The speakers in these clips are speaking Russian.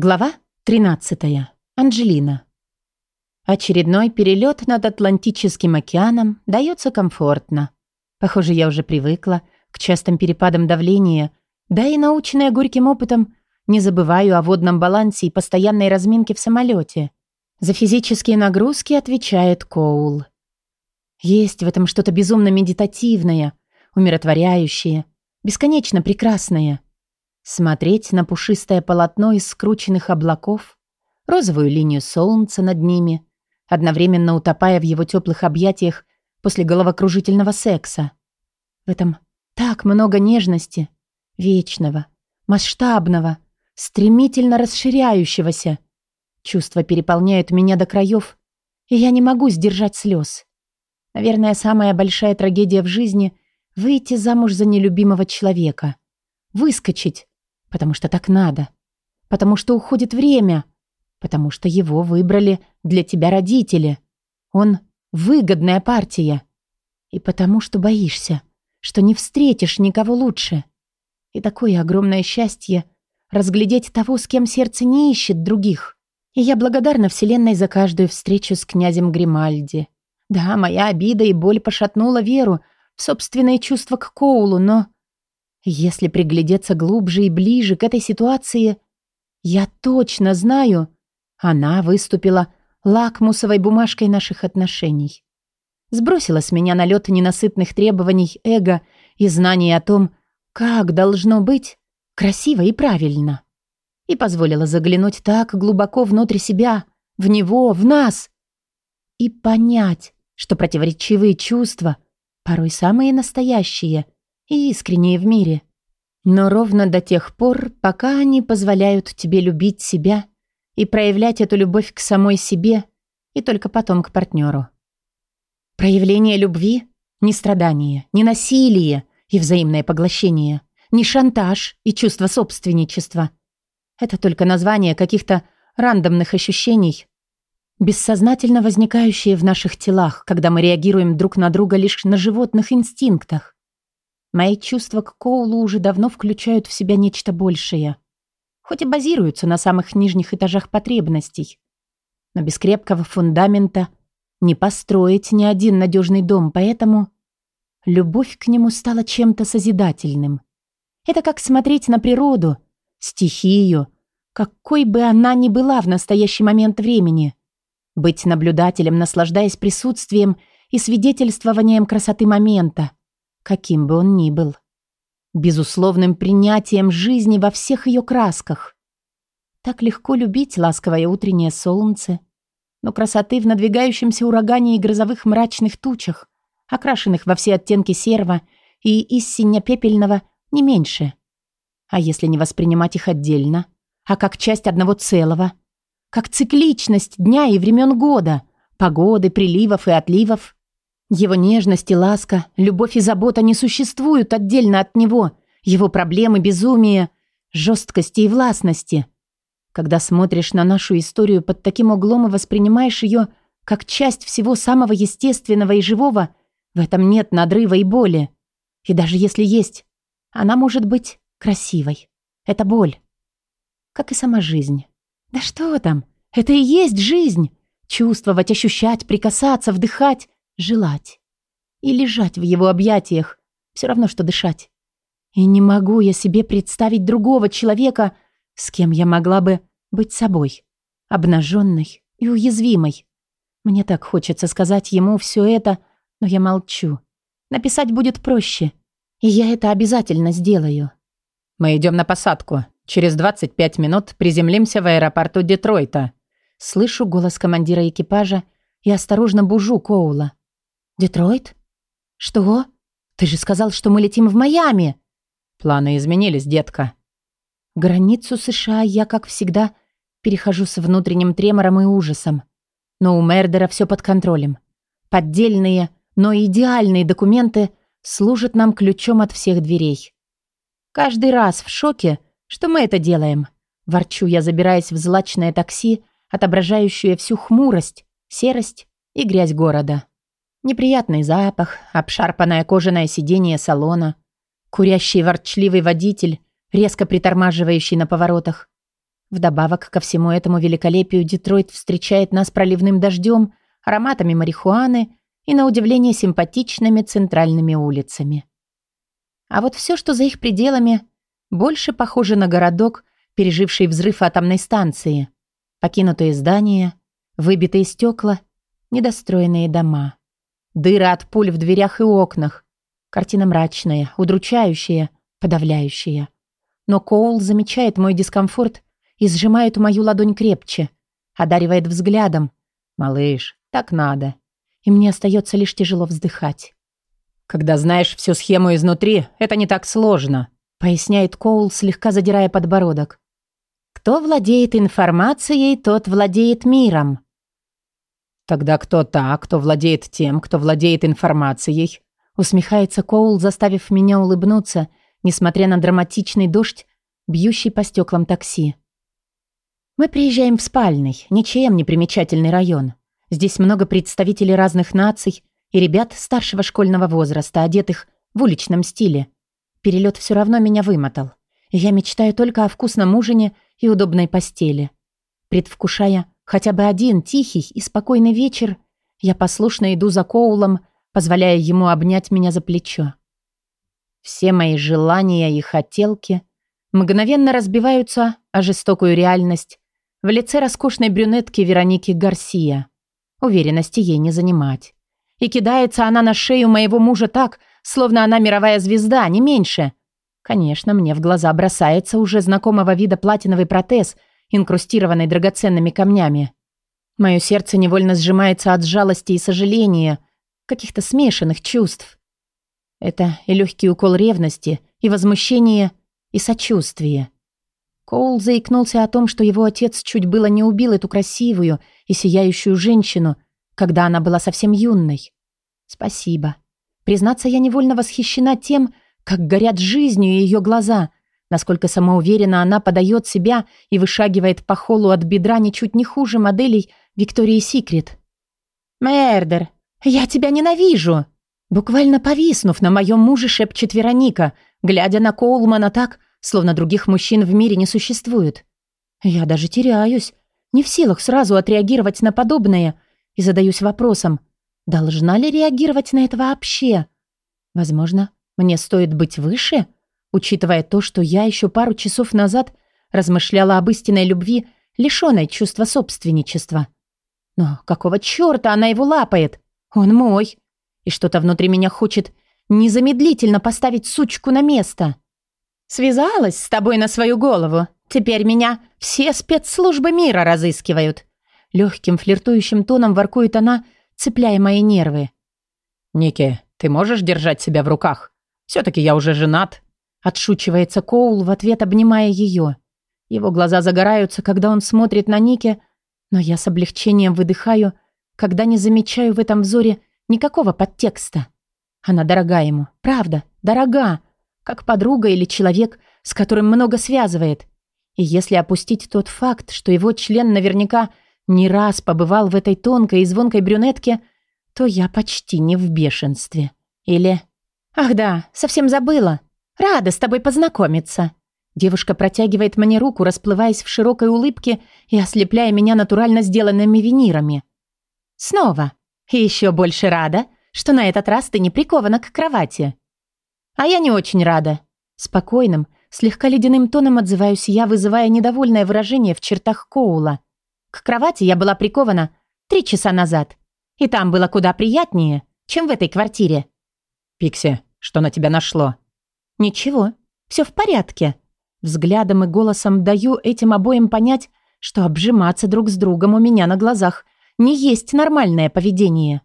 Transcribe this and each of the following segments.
Глава 13. Анжелина. Очередной перелет над Атлантическим океаном дается комфортно. Похоже, я уже привыкла к частым перепадам давления, да и наученная горьким опытом, не забываю о водном балансе и постоянной разминке в самолете. За физические нагрузки отвечает Коул. Есть в этом что-то безумно медитативное, умиротворяющее, бесконечно прекрасное – Смотреть на пушистое полотно из скрученных облаков, розовую линию солнца над ними, одновременно утопая в его теплых объятиях после головокружительного секса. В этом так много нежности, вечного, масштабного, стремительно расширяющегося. Чувства переполняют меня до краев, и я не могу сдержать слез. Наверное, самая большая трагедия в жизни — выйти замуж за нелюбимого человека. Выскочить, Потому что так надо. Потому что уходит время. Потому что его выбрали для тебя родители. Он выгодная партия. И потому что боишься, что не встретишь никого лучше. И такое огромное счастье разглядеть того, с кем сердце не ищет других. И я благодарна Вселенной за каждую встречу с князем Гримальди. Да, моя обида и боль пошатнула веру в собственные чувства к Коулу, но... Если приглядеться глубже и ближе к этой ситуации, я точно знаю, она выступила лакмусовой бумажкой наших отношений. Сбросила с меня налет ненасытных требований эго и знаний о том, как должно быть красиво и правильно. И позволила заглянуть так глубоко внутрь себя, в него, в нас. И понять, что противоречивые чувства, порой самые настоящие – и искренние в мире. Но ровно до тех пор, пока они позволяют тебе любить себя и проявлять эту любовь к самой себе и только потом к партнеру. Проявление любви – не страдание, не насилие и взаимное поглощение, не шантаж и чувство собственничества. Это только название каких-то рандомных ощущений, бессознательно возникающие в наших телах, когда мы реагируем друг на друга лишь на животных инстинктах. Мои чувства к Коулу уже давно включают в себя нечто большее. Хоть и базируются на самых нижних этажах потребностей. Но без крепкого фундамента не построить ни один надежный дом, поэтому любовь к нему стала чем-то созидательным. Это как смотреть на природу, стихию, какой бы она ни была в настоящий момент времени. Быть наблюдателем, наслаждаясь присутствием и свидетельствованием красоты момента – каким бы он ни был. Безусловным принятием жизни во всех ее красках. Так легко любить ласковое утреннее солнце, но красоты в надвигающемся урагане и грозовых мрачных тучах, окрашенных во все оттенки серого и из синя-пепельного, не меньше. А если не воспринимать их отдельно, а как часть одного целого, как цикличность дня и времен года, погоды, приливов и отливов, его нежность и ласка, любовь и забота не существуют отдельно от него, его проблемы, безумие, жесткости и властности. Когда смотришь на нашу историю под таким углом и воспринимаешь ее как часть всего самого естественного и живого, в этом нет надрыва и боли. И даже если есть, она может быть красивой. Это боль. Как и сама жизнь. Да что там? Это и есть жизнь. Чувствовать, ощущать, прикасаться, вдыхать желать. И лежать в его объятиях. Все равно, что дышать. И не могу я себе представить другого человека, с кем я могла бы быть собой. Обнаженной и уязвимой. Мне так хочется сказать ему все это, но я молчу. Написать будет проще. И я это обязательно сделаю. Мы идем на посадку. Через 25 минут приземлимся в аэропорту Детройта. Слышу голос командира экипажа и осторожно бужу Коула. «Детройт? Что? Ты же сказал, что мы летим в Майами!» «Планы изменились, детка». Границу США я, как всегда, перехожу с внутренним тремором и ужасом. Но у Мердера все под контролем. Поддельные, но идеальные документы служат нам ключом от всех дверей. Каждый раз в шоке, что мы это делаем. Ворчу я, забираясь в злачное такси, отображающее всю хмурость, серость и грязь города. Неприятный запах, обшарпанное кожаное сиденье салона, курящий ворчливый водитель, резко притормаживающий на поворотах. Вдобавок ко всему этому великолепию Детройт встречает нас проливным дождем, ароматами марихуаны и, на удивление, симпатичными центральными улицами. А вот все, что за их пределами, больше похоже на городок, переживший взрыв атомной станции. Покинутые здания, выбитые стекла, недостроенные дома. Дыры от пуль в дверях и окнах. Картина мрачная, удручающая, подавляющая. Но Коул замечает мой дискомфорт и сжимает мою ладонь крепче, одаривает взглядом. «Малыш, так надо». И мне остается лишь тяжело вздыхать. «Когда знаешь всю схему изнутри, это не так сложно», поясняет Коул, слегка задирая подбородок. «Кто владеет информацией, тот владеет миром». «Тогда кто та, кто владеет тем, кто владеет информацией?» Усмехается Коул, заставив меня улыбнуться, несмотря на драматичный дождь, бьющий по стеклам такси. Мы приезжаем в спальный, ничем не примечательный район. Здесь много представителей разных наций и ребят старшего школьного возраста, одетых в уличном стиле. Перелет все равно меня вымотал. я мечтаю только о вкусном ужине и удобной постели. Предвкушая хотя бы один тихий и спокойный вечер, я послушно иду за Коулом, позволяя ему обнять меня за плечо. Все мои желания и хотелки мгновенно разбиваются о жестокую реальность в лице роскошной брюнетки Вероники Гарсия. Уверенности ей не занимать. И кидается она на шею моего мужа так, словно она мировая звезда, не меньше. Конечно, мне в глаза бросается уже знакомого вида платиновый протез, инкрустированный драгоценными камнями. Мое сердце невольно сжимается от жалости и сожаления, каких-то смешанных чувств. Это и легкий укол ревности, и возмущение, и сочувствие. Коул заикнулся о том, что его отец чуть было не убил эту красивую и сияющую женщину, когда она была совсем юной. Спасибо. Признаться, я невольно восхищена тем, как горят жизнью ее глаза, насколько самоуверенно она подает себя и вышагивает по холлу от бедра ничуть не хуже моделей Виктории Секрет. «Мердер, я тебя ненавижу!» Буквально повиснув на моем муже, шепчет Вероника, глядя на Коулмана так, словно других мужчин в мире не существует. Я даже теряюсь, не в силах сразу отреагировать на подобное, и задаюсь вопросом, должна ли реагировать на это вообще? Возможно, мне стоит быть выше, учитывая то, что я еще пару часов назад размышляла об истинной любви, лишенной чувства собственничества. Но какого черта она его лапает? Он мой. И что-то внутри меня хочет незамедлительно поставить сучку на место. Связалась с тобой на свою голову. Теперь меня все спецслужбы мира разыскивают. Легким флиртующим тоном воркует она, цепляя мои нервы. «Ники, ты можешь держать себя в руках? Все-таки я уже женат». Отшучивается Коул в ответ, обнимая ее. Его глаза загораются, когда он смотрит на Ники, но я с облегчением выдыхаю, когда не замечаю в этом взоре никакого подтекста. Она дорога ему, правда, дорога как подруга или человек, с которым много связывает. И если опустить тот факт, что его член наверняка не раз побывал в этой тонкой и звонкой брюнетке, то я почти не в бешенстве. Или... «Ах да, совсем забыла. Рада с тобой познакомиться». Девушка протягивает мне руку, расплываясь в широкой улыбке и ослепляя меня натурально сделанными винирами. «Снова. И еще больше рада, что на этот раз ты не прикована к кровати». «А я не очень рада». Спокойным, слегка ледяным тоном отзываюсь я, вызывая недовольное выражение в чертах Коула. К кровати я была прикована три часа назад. И там было куда приятнее, чем в этой квартире. «Пикси, что на тебя нашло?» «Ничего, все в порядке». Взглядом и голосом даю этим обоим понять, что обжиматься друг с другом у меня на глазах не есть нормальное поведение.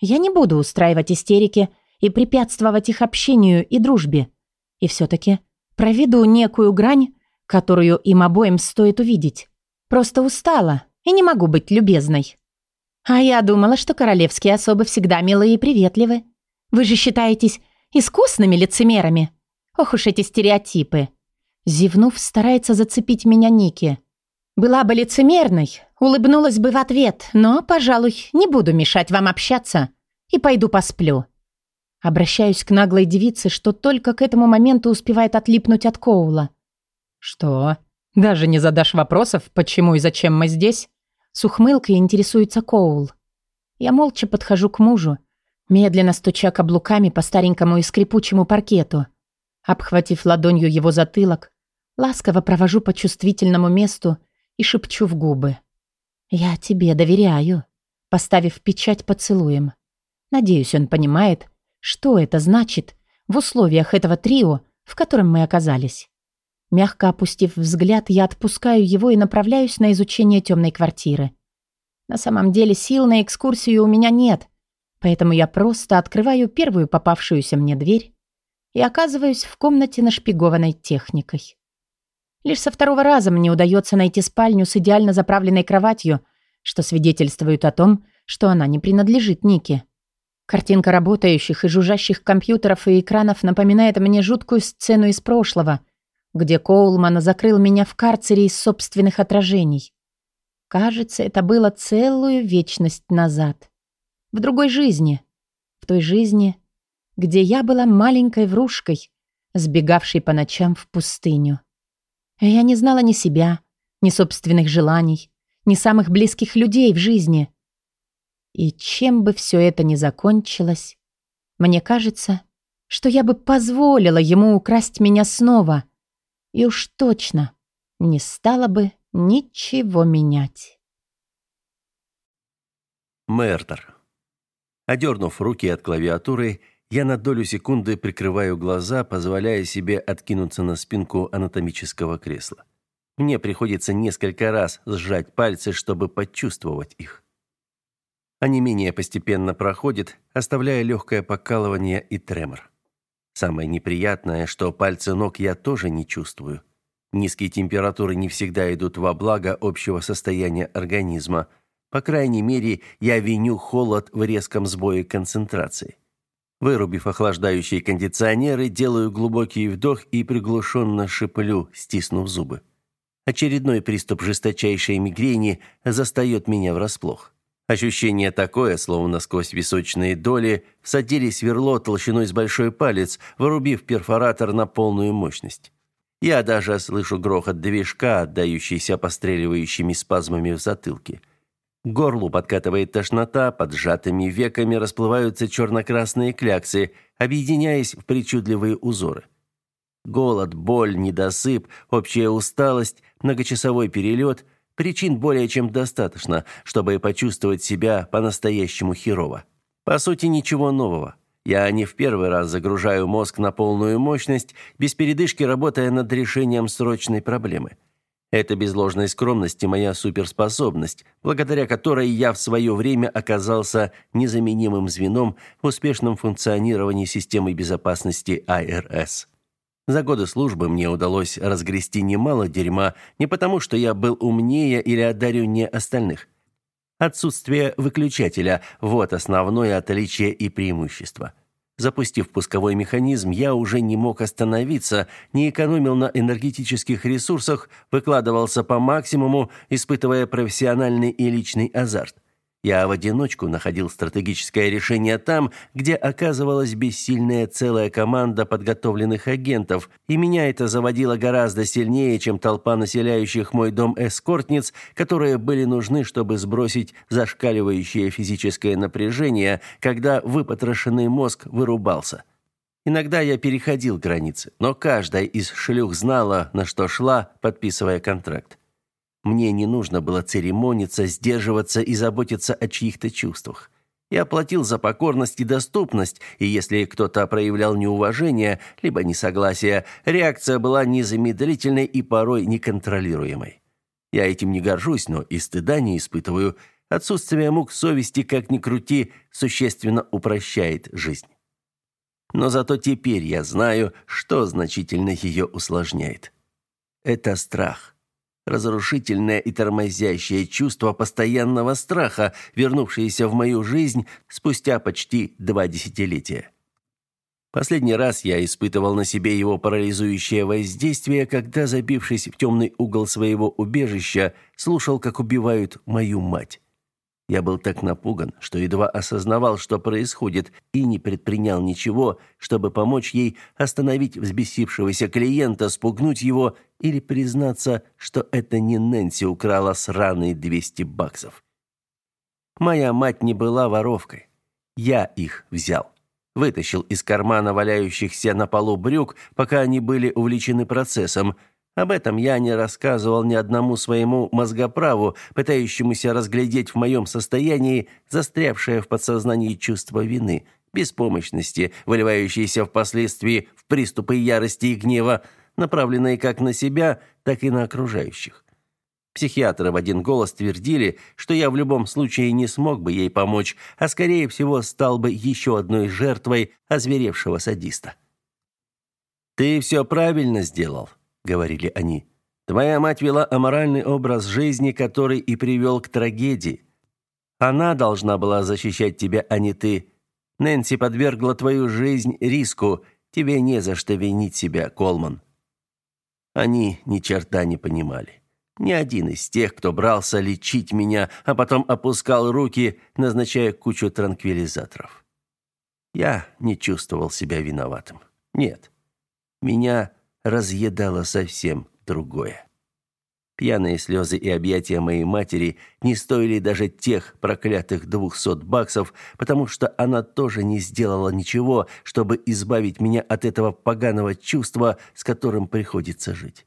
Я не буду устраивать истерики и препятствовать их общению и дружбе. И все-таки проведу некую грань, которую им обоим стоит увидеть. Просто устала и не могу быть любезной. А я думала, что королевские особы всегда милые и приветливы. Вы же считаетесь искусными лицемерами. Ох уж эти стереотипы. Зевнув, старается зацепить меня Ники. Была бы лицемерной, улыбнулась бы в ответ, но, пожалуй, не буду мешать вам общаться и пойду посплю. Обращаюсь к наглой девице, что только к этому моменту успевает отлипнуть от Коула. «Что? Даже не задашь вопросов, почему и зачем мы здесь? С ухмылкой интересуется Коул. Я молча подхожу к мужу, медленно стуча каблуками по старенькому и скрипучему паркету. Обхватив ладонью его затылок, ласково провожу по чувствительному месту и шепчу в губы. «Я тебе доверяю», поставив печать поцелуем. Надеюсь, он понимает, что это значит в условиях этого трио, в котором мы оказались. Мягко опустив взгляд, я отпускаю его и направляюсь на изучение темной квартиры. На самом деле сил на экскурсию у меня нет, поэтому я просто открываю первую попавшуюся мне дверь и оказываюсь в комнате, нашпигованной техникой. Лишь со второго раза мне удается найти спальню с идеально заправленной кроватью, что свидетельствует о том, что она не принадлежит Нике. Картинка работающих и жужжащих компьютеров и экранов напоминает мне жуткую сцену из прошлого, где Коулман закрыл меня в карцере из собственных отражений. Кажется, это было целую вечность назад. В другой жизни. В той жизни, где я была маленькой врушкой, сбегавшей по ночам в пустыню. Я не знала ни себя, ни собственных желаний, ни самых близких людей в жизни. И чем бы все это ни закончилось, мне кажется, что я бы позволила ему украсть меня снова. И уж точно не стала бы ничего менять. Мэртер. Одернув руки от клавиатуры, я на долю секунды прикрываю глаза, позволяя себе откинуться на спинку анатомического кресла. Мне приходится несколько раз сжать пальцы, чтобы почувствовать их. Онемение постепенно проходит, оставляя легкое покалывание и тремор. Самое неприятное, что пальцы ног я тоже не чувствую. Низкие температуры не всегда идут во благо общего состояния организма. По крайней мере, я виню холод в резком сбое концентрации. Вырубив охлаждающие кондиционеры, делаю глубокий вдох и приглушенно шиплю, стиснув зубы. Очередной приступ жесточайшей мигрени застаёт меня врасплох. Ощущение такое, словно сквозь височные доли всадили сверло толщиной с большой палец, вырубив перфоратор на полную мощность. Я даже слышу грохот движка, отдающийся постреливающими спазмами в затылке. Горлу подкатывает тошнота, под сжатыми веками расплываются черно-красные кляксы, объединяясь в причудливые узоры. Голод, боль, недосып, общая усталость, многочасовой перелет – причин более чем достаточно, чтобы почувствовать себя по-настоящему херово. По сути, ничего нового. Я не в первый раз загружаю мозг на полную мощность, без передышки работая над решением срочной проблемы – это без ложной скромности моя суперспособность, благодаря которой я в свое время оказался незаменимым звеном в успешном функционировании системы безопасности АРС. За годы службы мне удалось разгрести немало дерьма не потому, что я был умнее или одареннее остальных. Отсутствие выключателя – вот основное отличие и преимущество. Запустив пусковой механизм, я уже не мог остановиться, не экономил на энергетических ресурсах, выкладывался по максимуму, испытывая профессиональный и личный азарт. Я в одиночку находил стратегическое решение там, где оказывалась бессильная целая команда подготовленных агентов, и меня это заводило гораздо сильнее, чем толпа населяющих мой дом эскортниц, которые были нужны, чтобы сбросить зашкаливающее физическое напряжение, когда выпотрошенный мозг вырубался. Иногда я переходил границы, но каждая из шлюх знала, на что шла, подписывая контракт. Мне не нужно было церемониться, сдерживаться и заботиться о чьих-то чувствах. Я платил за покорность и доступность, и если кто-то проявлял неуважение либо несогласие, реакция была незамедлительной и порой неконтролируемой. Я этим не горжусь, но и стыда не испытываю. Отсутствие мук совести, как ни крути, существенно упрощает жизнь. Но зато теперь я знаю, что значительно ее усложняет. Это страх разрушительное и тормозящее чувство постоянного страха, вернувшееся в мою жизнь спустя почти два десятилетия. Последний раз я испытывал на себе его парализующее воздействие, когда, забившись в темный угол своего убежища, слушал, как убивают мою мать. Я был так напуган, что едва осознавал, что происходит, и не предпринял ничего, чтобы помочь ей остановить взбесившегося клиента, спугнуть его или признаться, что это не Нэнси украла сраные 200 баксов. Моя мать не была воровкой. Я их взял. Вытащил из кармана валяющихся на полу брюк, пока они были увлечены процессом – об этом я не рассказывал ни одному своему мозгоправу, пытающемуся разглядеть в моем состоянии застрявшее в подсознании чувство вины, беспомощности, выливающееся впоследствии в приступы ярости и гнева, направленные как на себя, так и на окружающих. Психиатры в один голос твердили, что я в любом случае не смог бы ей помочь, а скорее всего стал бы еще одной жертвой озверевшего садиста. «Ты все правильно сделал», — говорили они. «Твоя мать вела аморальный образ жизни, который и привел к трагедии. Она должна была защищать тебя, а не ты. Нэнси подвергла твою жизнь риску. Тебе не за что винить себя, Колман». Они ни черта не понимали. Ни один из тех, кто брался лечить меня, а потом опускал руки, назначая кучу транквилизаторов. Я не чувствовал себя виноватым. Нет. Меня разъедало совсем другое. Пьяные слезы и объятия моей матери не стоили даже тех проклятых двухсот баксов, потому что она тоже не сделала ничего, чтобы избавить меня от этого поганого чувства, с которым приходится жить.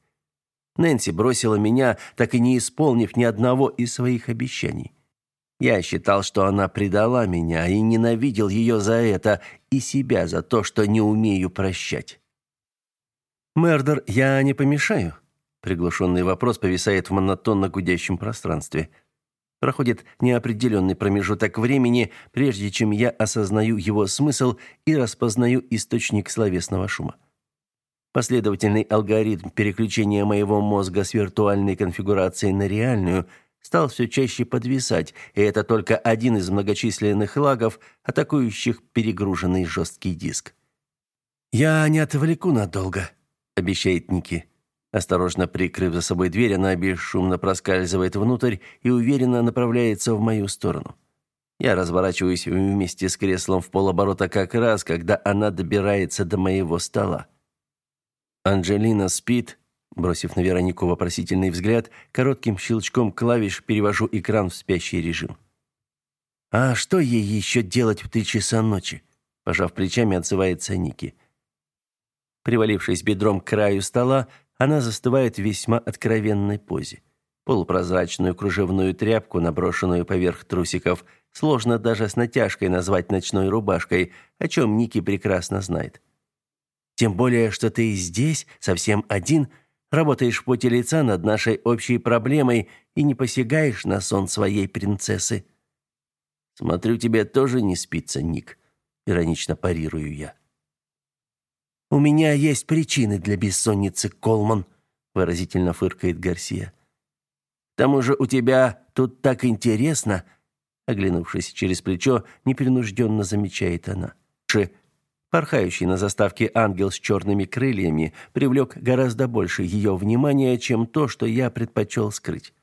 Нэнси бросила меня, так и не исполнив ни одного из своих обещаний. Я считал, что она предала меня и ненавидел ее за это и себя за то, что не умею прощать. «Мердер, я не помешаю?» Приглушенный вопрос повисает в монотонно гудящем пространстве. Проходит неопределенный промежуток времени, прежде чем я осознаю его смысл и распознаю источник словесного шума. Последовательный алгоритм переключения моего мозга с виртуальной конфигурации на реальную стал все чаще подвисать, и это только один из многочисленных лагов, атакующих перегруженный жесткий диск. «Я не отвлеку надолго», обещает Ники. Осторожно прикрыв за собой дверь, она бесшумно проскальзывает внутрь и уверенно направляется в мою сторону. Я разворачиваюсь вместе с креслом в полоборота как раз, когда она добирается до моего стола. Анджелина спит, бросив на Веронику вопросительный взгляд, коротким щелчком клавиш перевожу экран в спящий режим. А что ей еще делать в три часа ночи? Пожав плечами, отзывается Ники. Привалившись бедром к краю стола, она застывает в весьма откровенной позе. Полупрозрачную кружевную тряпку, наброшенную поверх трусиков, сложно даже с натяжкой назвать ночной рубашкой, о чем Ники прекрасно знает. Тем более, что ты здесь, совсем один, работаешь в поте лица над нашей общей проблемой и не посягаешь на сон своей принцессы. Смотрю, тебе тоже не спится, Ник, иронично парирую я. У меня есть причины для бессонницы, Колман, выразительно фыркает Гарсия. К тому же у тебя тут так интересно, оглянувшись через плечо, непринужденно замечает она. Ше Порхающий на заставке ангел с черными крыльями привлек гораздо больше ее внимания, чем то, что я предпочел скрыть.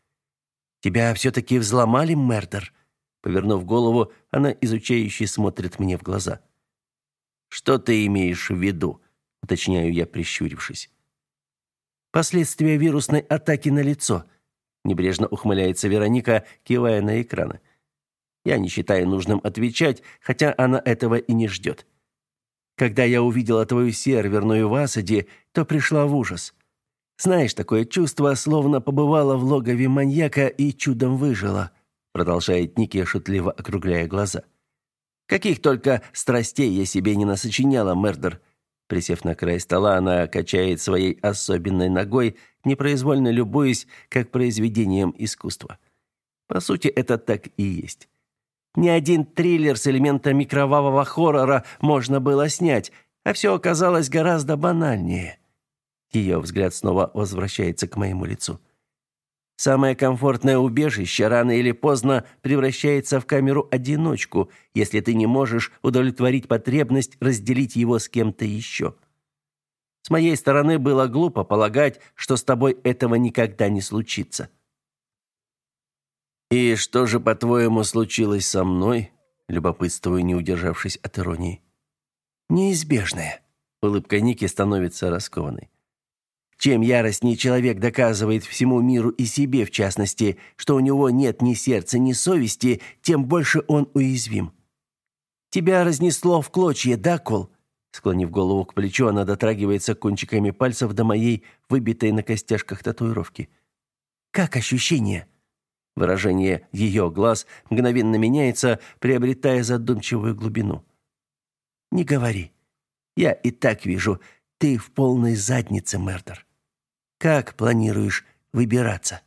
«Тебя все-таки взломали, Мердер?» Повернув голову, она изучающе смотрит мне в глаза. «Что ты имеешь в виду?» Уточняю я, прищурившись. Последствия вирусной атаки на лицо. Небрежно ухмыляется Вероника, кивая на экраны. Я не считаю нужным отвечать, хотя она этого и не ждет. Когда я увидела твою серверную в то пришла в ужас. Знаешь, такое чувство, словно побывала в логове маньяка и чудом выжила, продолжает Ники, шутливо округляя глаза. Каких только страстей я себе не насочиняла, Мердер. Присев на край стола, она качает своей особенной ногой, непроизвольно любуясь, как произведением искусства. По сути, это так и есть. Ни один триллер с элементами кровавого хоррора можно было снять, а все оказалось гораздо банальнее. Ее взгляд снова возвращается к моему лицу. Самое комфортное убежище рано или поздно превращается в камеру-одиночку, если ты не можешь удовлетворить потребность разделить его с кем-то еще. С моей стороны было глупо полагать, что с тобой этого никогда не случится. «И что же, по-твоему, случилось со мной?» Любопытствую, не удержавшись от иронии. «Неизбежное». Улыбка Ники становится раскованной. Чем яростнее человек доказывает всему миру и себе, в частности, что у него нет ни сердца, ни совести, тем больше он уязвим. Тебя разнесло в клочья, да, Кол? Склонив голову к плечу, она дотрагивается кончиками пальцев до моей выбитой на костяшках татуировки. Как ощущение? Выражение ее глаз мгновенно меняется, приобретая задумчивую глубину. Не говори. Я и так вижу, ты в полной заднице, Мердер. Как планируешь выбираться?